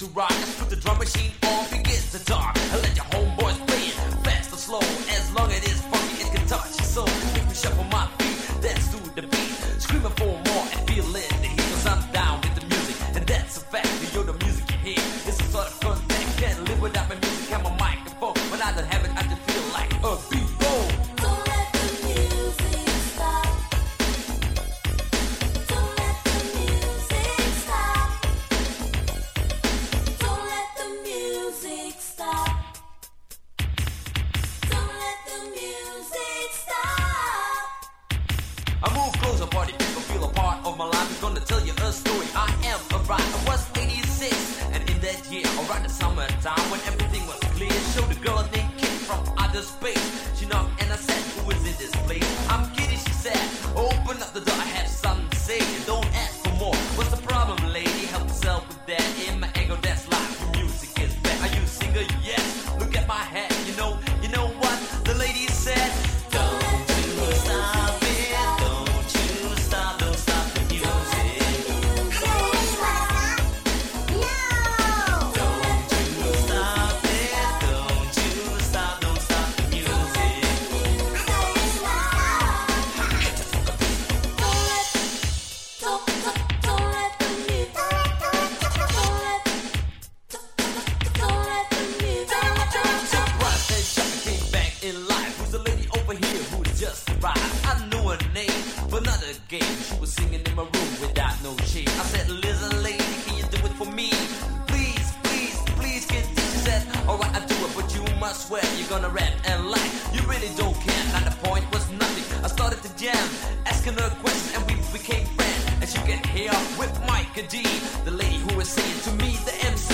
to rock. Put the drum machine on, begin to talk. And let your homeboys play it fast or slow. As long as it is funky, it can touch your soul. Make me shuffle my feet, dance to the beat. Screaming for more and feeling the heat. Gonna tell you a story. I am a bride. I was 86, and in that year, around the summertime, when everything was clear, showed a girl named from outer space. She knocked and I said, Who is in this place? I'm Kitty, she said. Open up the door, a game. She was singing in my room without no shame. I said, Listen, lady, can you do it for me? Please, please, please, get this. She said, Alright, I do it, but you must swear you're gonna rap and lie. You really don't care. Now the point was nothing. I started to jam, asking her questions, and we became friends. And she can hear with Micah D, the lady who was saying to me, the MC.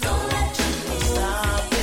Don't let you stop